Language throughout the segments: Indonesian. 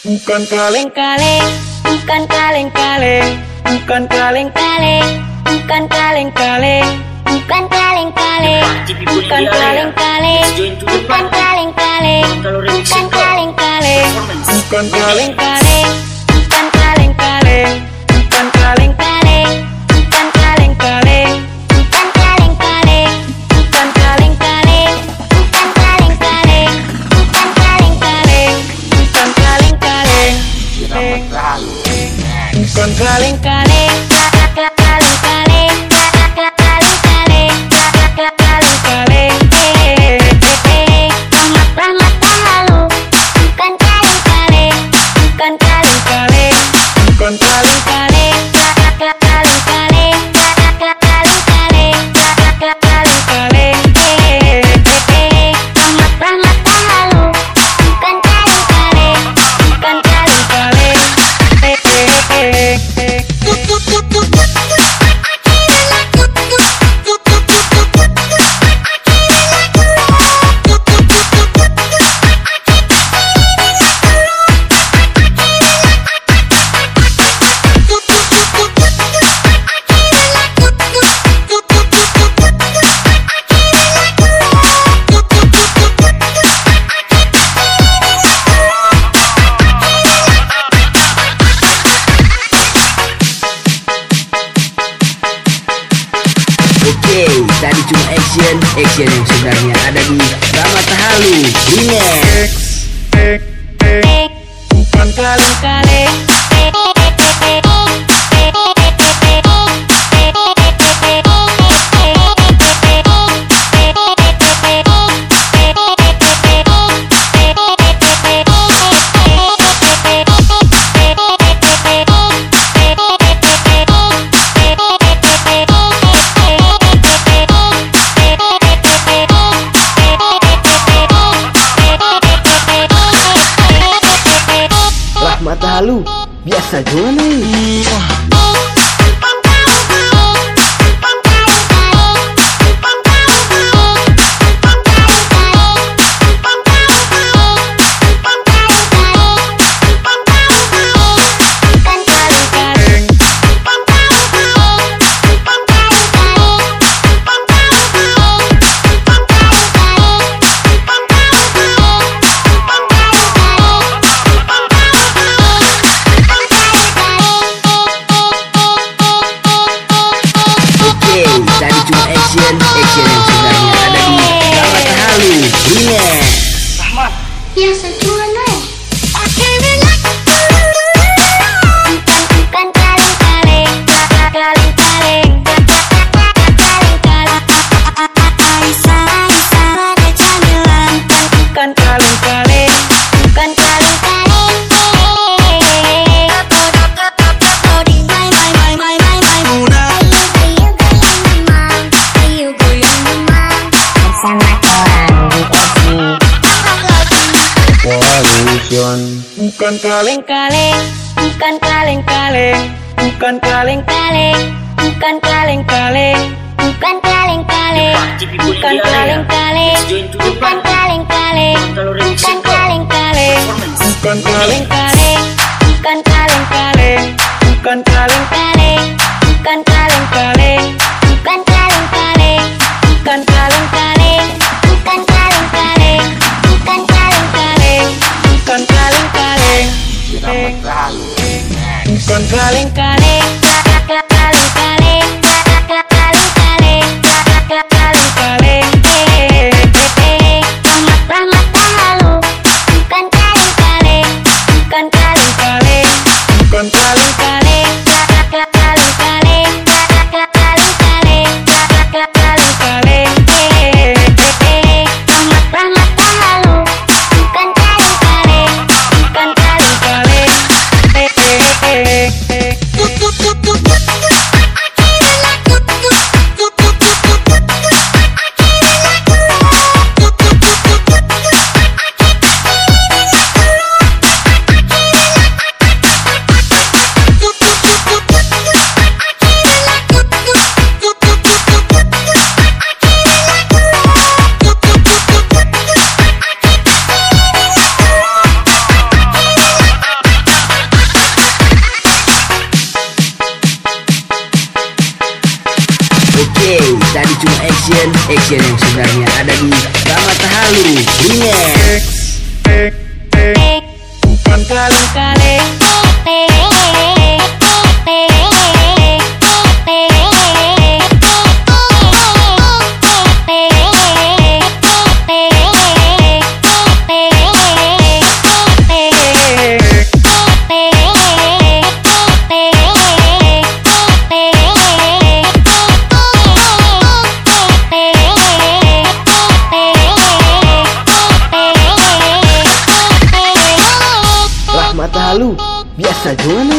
Bukan kaleng-kaleng, bukan kaleng-kaleng, bukan kaleng-kaleng, bukan kaleng-kaleng, bukan kaleng-kaleng, bukan kaleng-kaleng, bukan kaleng-kaleng, bukan kaleng-kaleng, bukan kaleng-kaleng, tadi cuma action, action yang sebenarnya ada di Rama Tahalu Remix. Bukan kaleng-kaleng Tahalu, biasa juga nih. Yeay, tadi cuma action, action yang sebenarnya ada di Galas Terhalu, Brunei. Rahmat. Iya, Bukan kaleng-kaleng. Bukan kaleng-kaleng. Bukan kaleng-kaleng. Bukan kaleng-kaleng. Bukan kaleng-kaleng. Bukan kaleng-kaleng. Bukan kaleng-kaleng. Bukan kaleng-kaleng. Bukan kaleng-kaleng. Bukan kaleng-kaleng Bukan kaleng-kaleng. Bukan kaleng-kaleng Con cuma action action yang sebenarnya ada di Rama Tahalu Remix Kaleng kaleng Halu biasa juga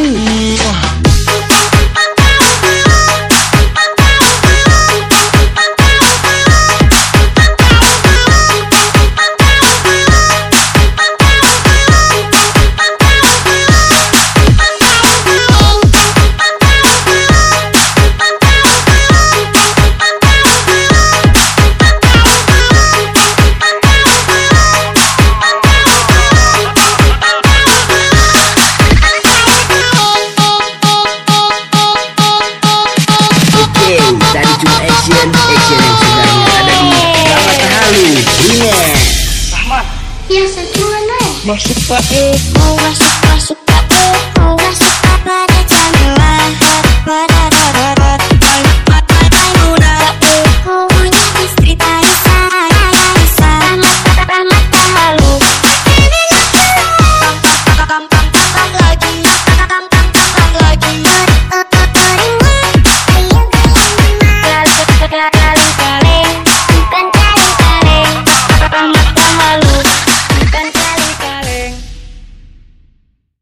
Tadi cuma action Action yang sebenarnya ada di Ramata Halu Remix Biasa juga nih Mau masuk masuk Mau masuk